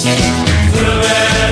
Through